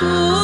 aku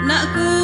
nak ku